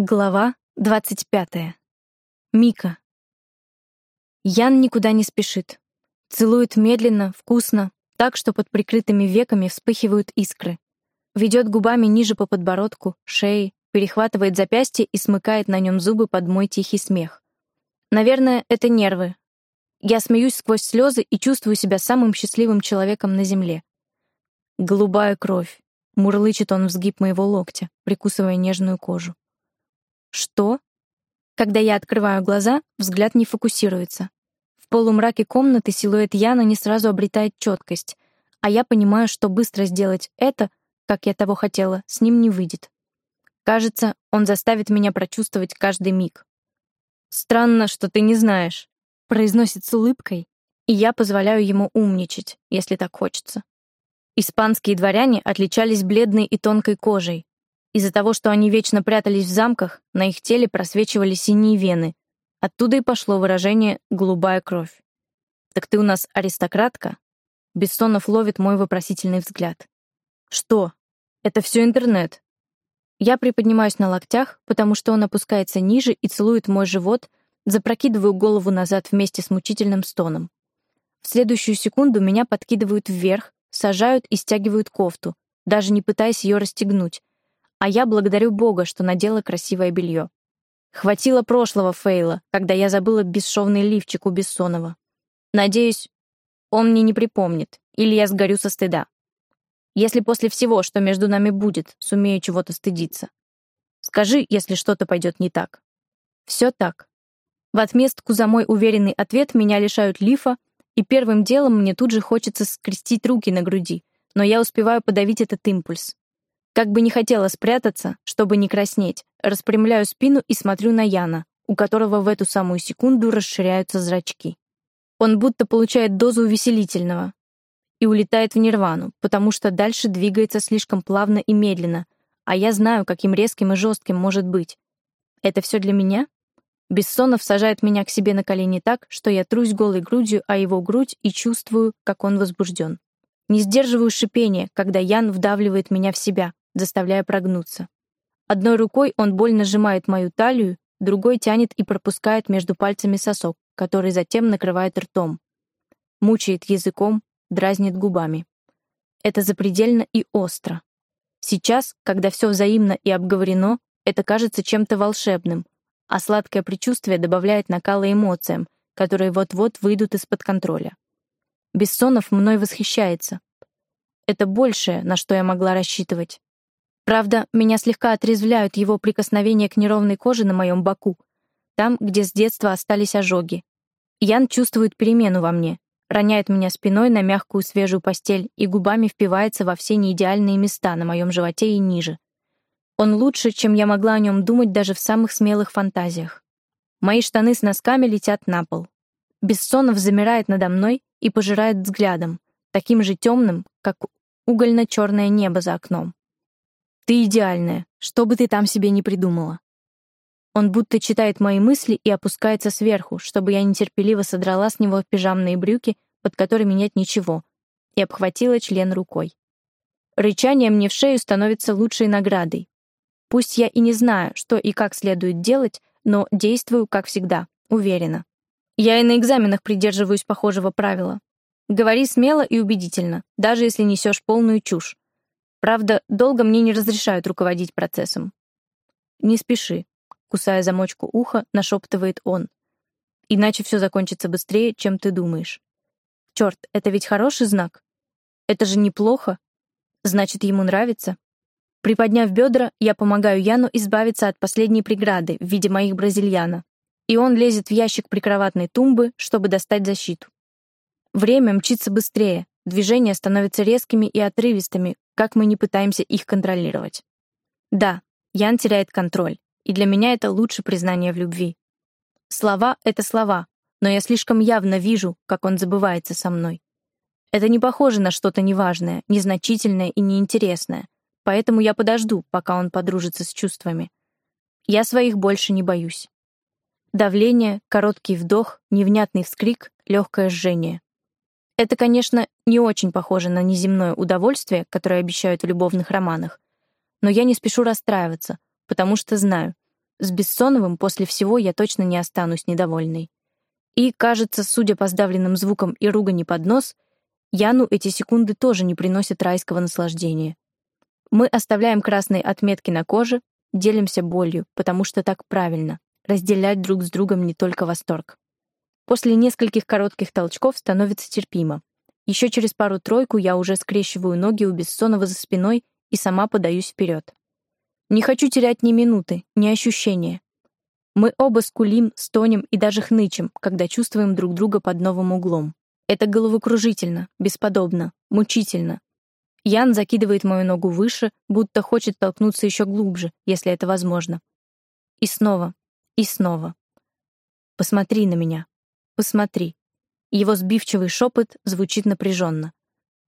Глава 25. Мика. Ян никуда не спешит. Целует медленно, вкусно, так, что под прикрытыми веками вспыхивают искры. Ведет губами ниже по подбородку, шее, перехватывает запястье и смыкает на нем зубы под мой тихий смех. Наверное, это нервы. Я смеюсь сквозь слезы и чувствую себя самым счастливым человеком на земле. Голубая кровь. Мурлычет он в сгиб моего локтя, прикусывая нежную кожу. Что? Когда я открываю глаза, взгляд не фокусируется. В полумраке комнаты силуэт Яна не сразу обретает четкость, а я понимаю, что быстро сделать это, как я того хотела, с ним не выйдет. Кажется, он заставит меня прочувствовать каждый миг. «Странно, что ты не знаешь», — произносит с улыбкой, и я позволяю ему умничать, если так хочется. Испанские дворяне отличались бледной и тонкой кожей, из-за того, что они вечно прятались в замках, на их теле просвечивали синие вены. Оттуда и пошло выражение «голубая кровь». «Так ты у нас аристократка?» Бессонов ловит мой вопросительный взгляд. «Что? Это все интернет». Я приподнимаюсь на локтях, потому что он опускается ниже и целует мой живот, запрокидываю голову назад вместе с мучительным стоном. В следующую секунду меня подкидывают вверх, сажают и стягивают кофту, даже не пытаясь ее расстегнуть, а я благодарю Бога, что надела красивое белье. Хватило прошлого фейла, когда я забыла бесшовный лифчик у Бессонова. Надеюсь, он мне не припомнит, или я сгорю со стыда. Если после всего, что между нами будет, сумею чего-то стыдиться. Скажи, если что-то пойдет не так. Все так. В отместку за мой уверенный ответ меня лишают лифа, и первым делом мне тут же хочется скрестить руки на груди, но я успеваю подавить этот импульс. Как бы не хотела спрятаться, чтобы не краснеть, распрямляю спину и смотрю на Яна, у которого в эту самую секунду расширяются зрачки. Он будто получает дозу увеселительного и улетает в нирвану, потому что дальше двигается слишком плавно и медленно, а я знаю, каким резким и жестким может быть. Это все для меня? Бессонов сажает меня к себе на колени так, что я трусь голой грудью о его грудь и чувствую, как он возбужден. Не сдерживаю шипения, когда Ян вдавливает меня в себя, заставляя прогнуться. Одной рукой он больно сжимает мою талию, другой тянет и пропускает между пальцами сосок, который затем накрывает ртом. Мучает языком, дразнит губами. Это запредельно и остро. Сейчас, когда все взаимно и обговорено, это кажется чем-то волшебным, а сладкое предчувствие добавляет накала эмоциям, которые вот-вот выйдут из-под контроля. Бессонов мной восхищается. Это большее, на что я могла рассчитывать. Правда, меня слегка отрезвляют его прикосновения к неровной коже на моем боку, там, где с детства остались ожоги. Ян чувствует перемену во мне, роняет меня спиной на мягкую свежую постель и губами впивается во все неидеальные места на моем животе и ниже. Он лучше, чем я могла о нем думать даже в самых смелых фантазиях. Мои штаны с носками летят на пол. Бессонов замирает надо мной и пожирает взглядом, таким же темным, как угольно-черное небо за окном. Ты идеальная, что бы ты там себе не придумала. Он будто читает мои мысли и опускается сверху, чтобы я нетерпеливо содрала с него пижамные брюки, под которыми нет ничего, и обхватила член рукой. Рычание мне в шею становится лучшей наградой. Пусть я и не знаю, что и как следует делать, но действую, как всегда, уверенно. Я и на экзаменах придерживаюсь похожего правила. Говори смело и убедительно, даже если несешь полную чушь. Правда, долго мне не разрешают руководить процессом. «Не спеши», — кусая замочку уха, нашептывает он. «Иначе все закончится быстрее, чем ты думаешь». «Черт, это ведь хороший знак? Это же неплохо. Значит, ему нравится?» Приподняв бедра, я помогаю Яну избавиться от последней преграды в виде моих бразильяна, и он лезет в ящик прикроватной тумбы, чтобы достать защиту. Время мчится быстрее, движения становятся резкими и отрывистыми, как мы не пытаемся их контролировать. Да, Ян теряет контроль, и для меня это лучше признание в любви. Слова — это слова, но я слишком явно вижу, как он забывается со мной. Это не похоже на что-то неважное, незначительное и неинтересное, поэтому я подожду, пока он подружится с чувствами. Я своих больше не боюсь. Давление, короткий вдох, невнятный вскрик, легкое жжение. Это, конечно, не очень похоже на неземное удовольствие, которое обещают в любовных романах, но я не спешу расстраиваться, потому что знаю, С Бессоновым после всего я точно не останусь недовольной. И, кажется, судя по сдавленным звукам и ругани под нос, Яну эти секунды тоже не приносят райского наслаждения. Мы оставляем красные отметки на коже, делимся болью, потому что так правильно — разделять друг с другом не только восторг. После нескольких коротких толчков становится терпимо. Еще через пару-тройку я уже скрещиваю ноги у Бессонова за спиной и сама подаюсь вперед. Не хочу терять ни минуты, ни ощущения. Мы оба скулим, стонем и даже хнычем, когда чувствуем друг друга под новым углом. Это головокружительно, бесподобно, мучительно. Ян закидывает мою ногу выше, будто хочет толкнуться еще глубже, если это возможно. И снова, и снова. Посмотри на меня. Посмотри. Его сбивчивый шепот звучит напряженно.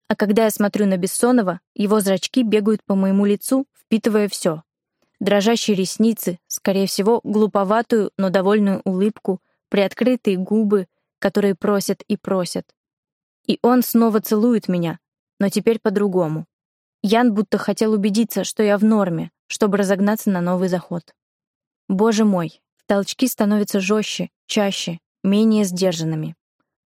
А когда я смотрю на Бессонова, его зрачки бегают по моему лицу, впитывая все. Дрожащие ресницы, скорее всего, глуповатую, но довольную улыбку, приоткрытые губы, которые просят и просят. И он снова целует меня, но теперь по-другому. Ян будто хотел убедиться, что я в норме, чтобы разогнаться на новый заход. Боже мой, толчки становятся жестче, чаще, менее сдержанными.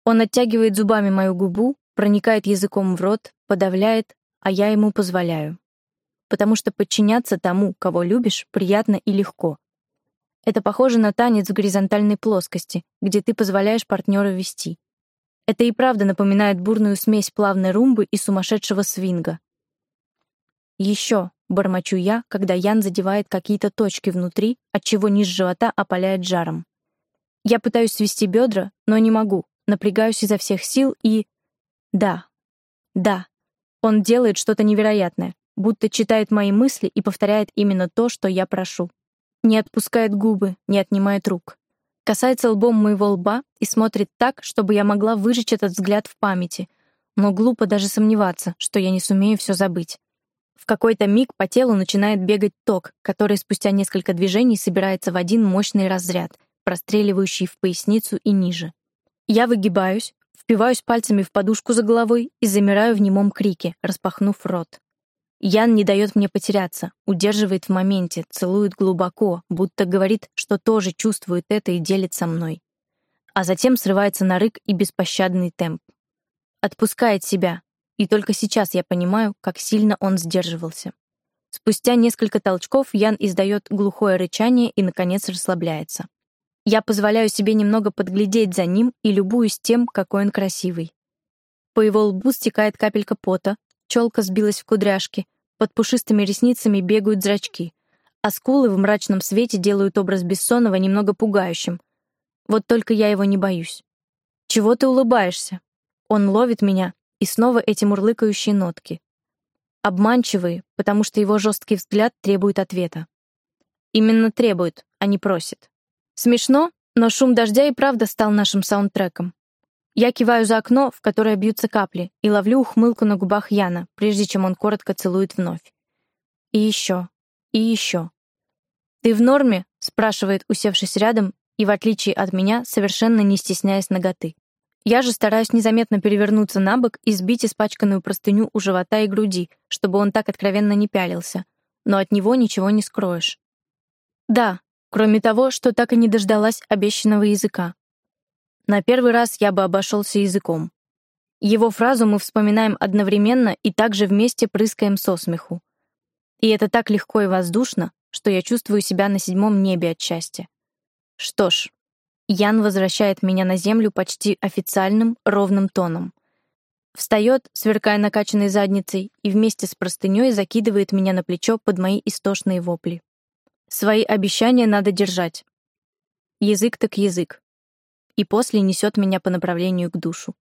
Он оттягивает зубами мою губу, проникает языком в рот, подавляет, а я ему позволяю. Потому что подчиняться тому, кого любишь, приятно и легко, это похоже на танец в горизонтальной плоскости, где ты позволяешь партнеру вести. Это и правда напоминает бурную смесь плавной румбы и сумасшедшего свинга. Еще, бормочу я, когда Ян задевает какие-то точки внутри, отчего низ живота опаляет жаром. Я пытаюсь свести бедра, но не могу, напрягаюсь изо всех сил и... Да, да, он делает что-то невероятное, будто читает мои мысли и повторяет именно то, что я прошу. Не отпускает губы, не отнимает рук. Касается лбом моего лба и смотрит так, чтобы я могла выжечь этот взгляд в памяти. Но глупо даже сомневаться, что я не сумею все забыть. В какой-то миг по телу начинает бегать ток, который спустя несколько движений собирается в один мощный разряд, простреливающий в поясницу и ниже. Я выгибаюсь, впиваюсь пальцами в подушку за головой и замираю в немом крике, распахнув рот. Ян не дает мне потеряться, удерживает в моменте, целует глубоко, будто говорит, что тоже чувствует это и делит со мной. А затем срывается на рык и беспощадный темп. Отпускает себя, и только сейчас я понимаю, как сильно он сдерживался. Спустя несколько толчков Ян издает глухое рычание и, наконец, расслабляется. Я позволяю себе немного подглядеть за ним и любуюсь тем, какой он красивый. По его лбу стекает капелька пота, челка сбилась в кудряшки, под пушистыми ресницами бегают зрачки, а скулы в мрачном свете делают образ Бессонова немного пугающим. Вот только я его не боюсь. «Чего ты улыбаешься?» Он ловит меня, и снова эти мурлыкающие нотки. Обманчивые, потому что его жесткий взгляд требует ответа. Именно требует, а не просит. Смешно, но шум дождя и правда стал нашим саундтреком. Я киваю за окно, в которое бьются капли, и ловлю ухмылку на губах Яна, прежде чем он коротко целует вновь. И еще, и еще. «Ты в норме?» — спрашивает, усевшись рядом, и, в отличие от меня, совершенно не стесняясь ноготы. Я же стараюсь незаметно перевернуться на бок и сбить испачканную простыню у живота и груди, чтобы он так откровенно не пялился. Но от него ничего не скроешь. Да, кроме того, что так и не дождалась обещанного языка. На первый раз я бы обошелся языком. Его фразу мы вспоминаем одновременно и также вместе прыскаем со смеху. И это так легко и воздушно, что я чувствую себя на седьмом небе от счастья. Что ж, Ян возвращает меня на землю почти официальным, ровным тоном. Встает, сверкая накачанной задницей, и вместе с простыней закидывает меня на плечо под мои истошные вопли. Свои обещания надо держать. Язык так язык и после несет меня по направлению к душу.